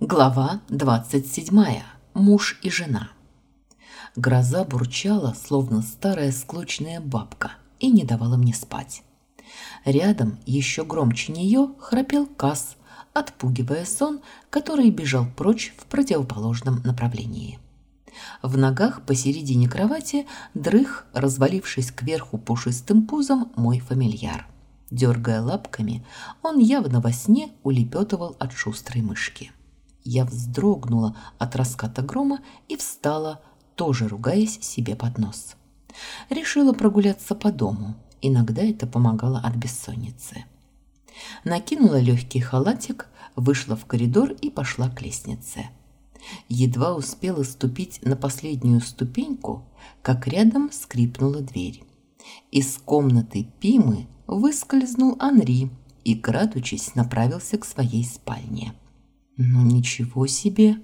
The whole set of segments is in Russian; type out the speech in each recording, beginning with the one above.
Глава 27. Муж и жена. Гроза бурчала, словно старая склочная бабка, и не давала мне спать. Рядом, еще громче нее, храпел Касс, отпугивая сон, который бежал прочь в противоположном направлении. В ногах посередине кровати дрых, развалившись кверху пушистым пузом, мой фамильяр. Дергая лапками, он явно во сне улепетывал от шустрой мышки. Я вздрогнула от раската грома и встала, тоже ругаясь себе под нос. Решила прогуляться по дому. Иногда это помогало от бессонницы. Накинула легкий халатик, вышла в коридор и пошла к лестнице. Едва успела ступить на последнюю ступеньку, как рядом скрипнула дверь. Из комнаты Пимы выскользнул Анри и, крадучись, направился к своей спальне. «Ну ничего себе!»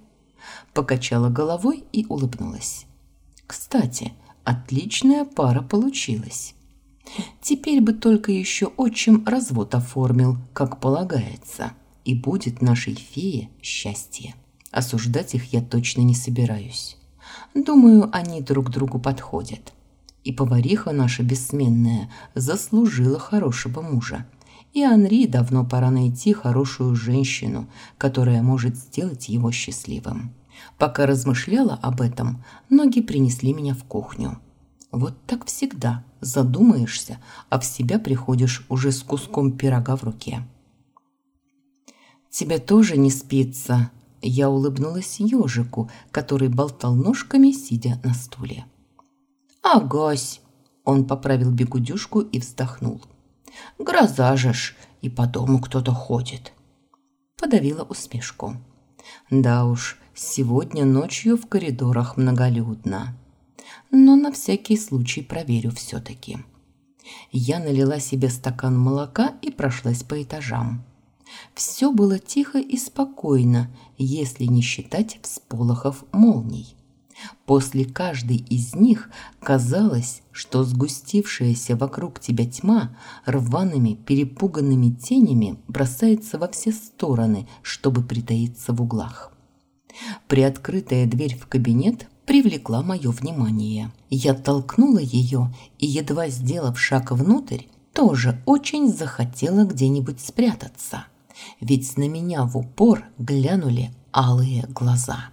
Покачала головой и улыбнулась. «Кстати, отличная пара получилась. Теперь бы только еще отчим развод оформил, как полагается, и будет нашей фее счастье. Осуждать их я точно не собираюсь. Думаю, они друг другу подходят. И повариха наша бессменная заслужила хорошего мужа, и Анри давно пора найти хорошую женщину, которая может сделать его счастливым. Пока размышляла об этом, ноги принесли меня в кухню. Вот так всегда. Задумаешься, а в себя приходишь уже с куском пирога в руке. «Тебе тоже не спится?» Я улыбнулась ежику, который болтал ножками, сидя на стуле. «Агась!» Он поправил бегудюшку и вздохнул. Гроза же ж, и по дому кто-то ходит. Подавила усмешку. Да уж, сегодня ночью в коридорах многолюдно. Но на всякий случай проверю все-таки. Я налила себе стакан молока и прошлась по этажам. Все было тихо и спокойно, если не считать всполохов молний. После каждой из них казалось, что сгустившаяся вокруг тебя тьма рваными перепуганными тенями бросается во все стороны, чтобы притаиться в углах. Приоткрытая дверь в кабинет привлекла мое внимание. Я толкнула ее и, едва сделав шаг внутрь, тоже очень захотела где-нибудь спрятаться. Ведь на меня в упор глянули алые глаза.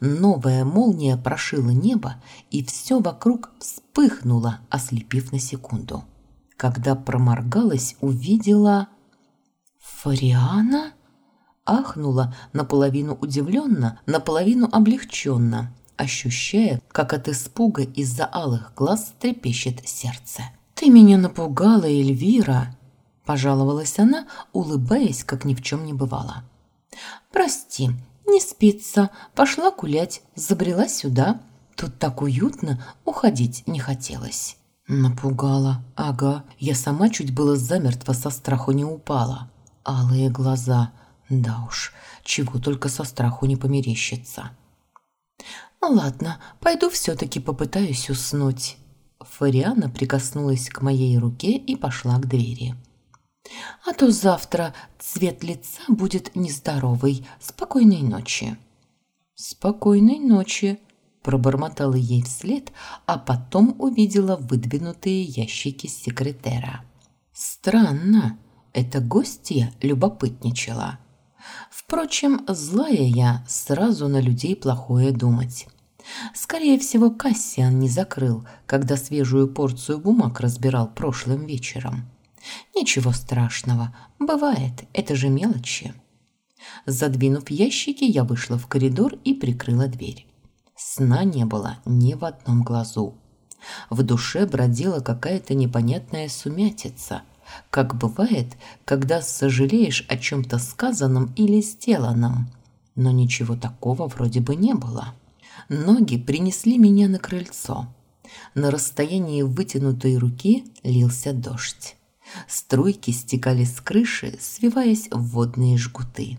Новая молния прошила небо, и все вокруг вспыхнуло, ослепив на секунду. Когда проморгалась, увидела... «Фариана?» Ахнула наполовину удивленно, наполовину облегченно, ощущая, как от испуга из-за алых глаз трепещет сердце. «Ты меня напугала, Эльвира!» – пожаловалась она, улыбаясь, как ни в чем не бывало. «Прости, не спится, пошла гулять, забрела сюда. Тут так уютно, уходить не хотелось. Напугала. Ага, я сама чуть было замертво со страху не упала. Алые глаза. Да уж, чего только со страху не померещится. Ладно, пойду все-таки попытаюсь уснуть. Фариана прикоснулась к моей руке и пошла к двери. А то завтра цвет лица будет нездоровый. Спокойной ночи». «Спокойной ночи», – пробормотала ей вслед, а потом увидела выдвинутые ящики секретера. «Странно, эта гостья любопытничала». Впрочем, злая я сразу на людей плохое думать. Скорее всего, Кассиан не закрыл, когда свежую порцию бумаг разбирал прошлым вечером. Ничего страшного, бывает, это же мелочи. Задвинув ящики, я вышла в коридор и прикрыла дверь. Сна не было ни в одном глазу. В душе бродила какая-то непонятная сумятица, как бывает, когда сожалеешь о чем-то сказанном или сделанном. Но ничего такого вроде бы не было. Ноги принесли меня на крыльцо. На расстоянии вытянутой руки лился дождь. Струйки стекали с крыши, свиваясь в водные жгуты.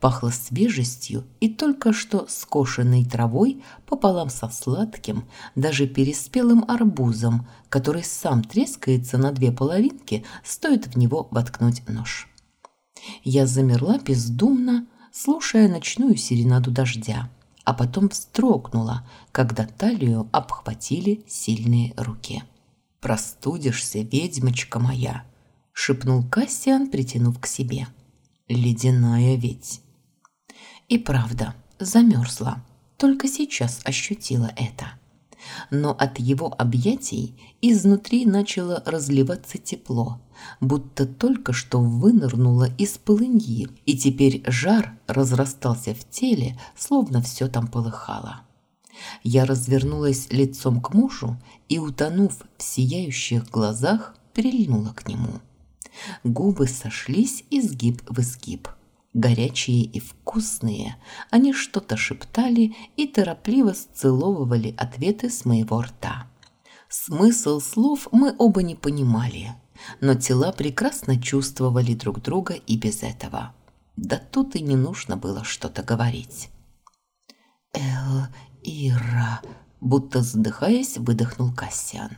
Пахло свежестью и только что скошенной травой пополам со сладким, даже переспелым арбузом, который сам трескается на две половинки, стоит в него воткнуть нож. Я замерла бездумно, слушая ночную серенаду дождя, а потом вздрогнула, когда талию обхватили сильные руки. «Простудишься, ведьмочка моя!» – шепнул Кассиан, притянув к себе. «Ледяная ведь!» И правда, замерзла. Только сейчас ощутила это. Но от его объятий изнутри начало разливаться тепло, будто только что вынырнула из полыньи, и теперь жар разрастался в теле, словно все там полыхало. Я развернулась лицом к мужу и, утонув в сияющих глазах, прильнула к нему. Губы сошлись изгиб в изгиб. Горячие и вкусные, они что-то шептали и торопливо сцеловывали ответы с моего рта. Смысл слов мы оба не понимали, но тела прекрасно чувствовали друг друга и без этого. Да тут и не нужно было что-то говорить. «Эл, Ира!» – будто задыхаясь, выдохнул Кассиан.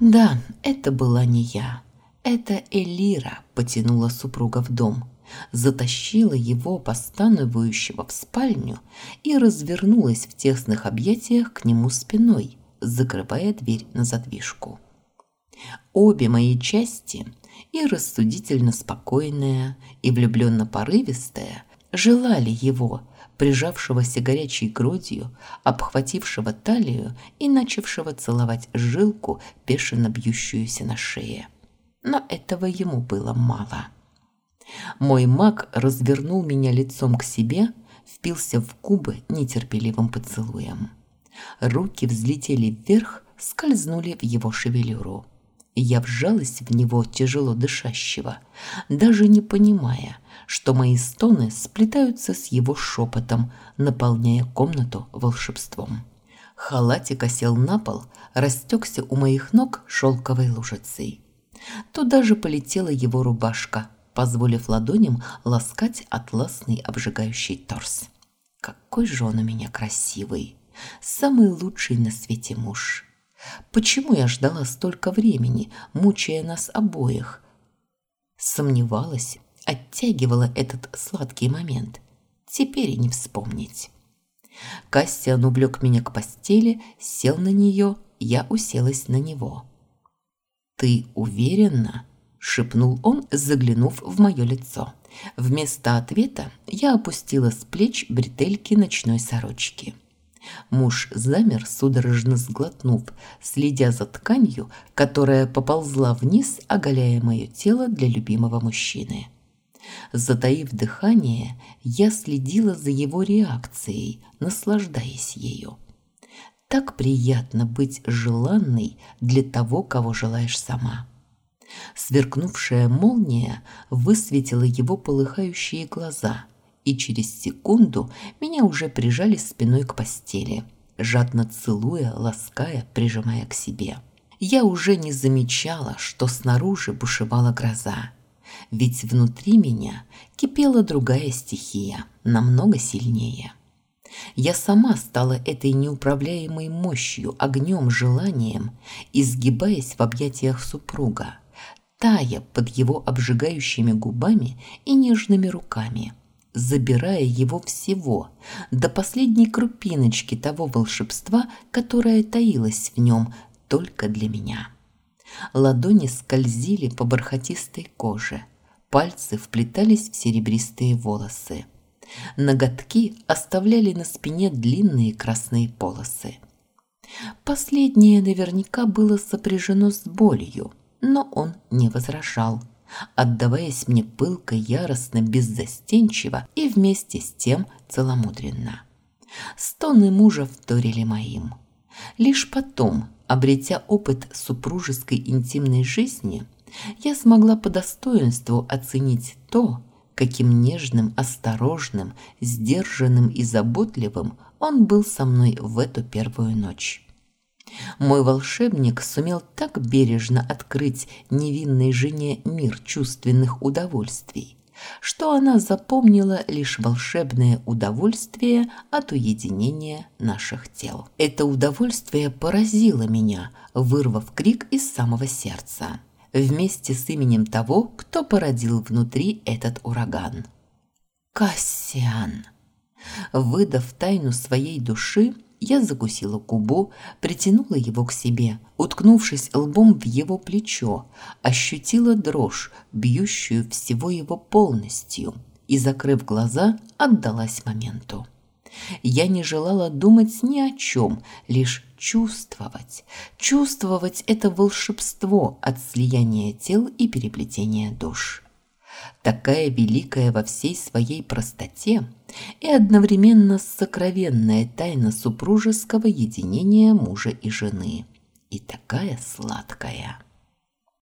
«Да, это была не я. Это Элира потянула супруга в дом» затащила его, постановающего в спальню, и развернулась в тесных объятиях к нему спиной, закрывая дверь на задвижку. Обе мои части, и рассудительно спокойная, и влюбленно порывистая, желали его, прижавшегося горячей грудью, обхватившего талию и начавшего целовать жилку, бешено бьющуюся на шее. Но этого ему было мало. Мой маг развернул меня лицом к себе, впился в губы нетерпеливым поцелуем. Руки взлетели вверх, скользнули в его шевелюру. Я вжалась в него тяжело дышащего, даже не понимая, что мои стоны сплетаются с его шепотом, наполняя комнату волшебством. Халатик осел на пол, растекся у моих ног шелковой лужицей. Туда же полетела его рубашка, позволив ладоням ласкать атласный обжигающий торс. Какой же он у меня красивый! Самый лучший на свете муж. Почему я ждала столько времени, мучая нас обоих? Сомневалась, оттягивала этот сладкий момент. Теперь и не вспомнить. Кассиан увлек меня к постели, сел на нее, я уселась на него. «Ты уверена?» – шепнул он, заглянув в мое лицо. Вместо ответа я опустила с плеч бретельки ночной сорочки. Муж замер, судорожно сглотнув, следя за тканью, которая поползла вниз, оголяя мое тело для любимого мужчины. Затаив дыхание, я следила за его реакцией, наслаждаясь ею. Так приятно быть желанной для того, кого желаешь сама. Сверкнувшая молния высветила его полыхающие глаза, и через секунду меня уже прижали спиной к постели, жадно целуя, лаская, прижимая к себе. Я уже не замечала, что снаружи бушевала гроза ведь внутри меня кипела другая стихия, намного сильнее. Я сама стала этой неуправляемой мощью, огнем, желанием, изгибаясь в объятиях супруга, тая под его обжигающими губами и нежными руками, забирая его всего, до последней крупиночки того волшебства, которое таилось в нем только для меня. Ладони скользили по бархатистой коже, пальцы вплетались в серебристые волосы. Ноготки оставляли на спине длинные красные полосы. Последнее наверняка было сопряжено с болью, но он не возражал, отдаваясь мне пылко, яростно, беззастенчиво и вместе с тем целомудренно. Стоны мужа вторили моим. Лишь потом, Обретя опыт супружеской интимной жизни, я смогла по достоинству оценить то, каким нежным, осторожным, сдержанным и заботливым он был со мной в эту первую ночь. Мой волшебник сумел так бережно открыть невинной жене мир чувственных удовольствий, что она запомнила лишь волшебное удовольствие от уединения наших тел. Это удовольствие поразило меня, вырвав крик из самого сердца, вместе с именем того, кто породил внутри этот ураган. Кассиан. Выдав тайну своей души, я закусила губу, притянула его к себе, уткнувшись лбом в его плечо, ощутила дрожь, бьющую всего его полностью, и, закрыв глаза, отдалась моменту. Я не желала думать ни о чем, лишь чувствовать. Чувствовать это волшебство от слияния тел и переплетения душ. Такая великая во всей своей простоте и одновременно сокровенная тайна супружеского единения мужа и жены. И такая сладкая.